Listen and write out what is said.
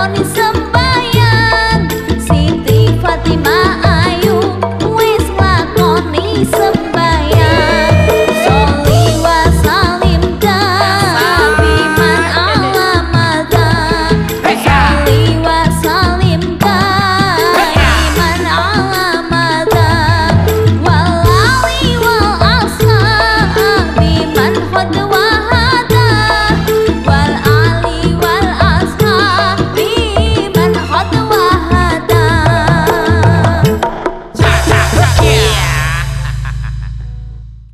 money.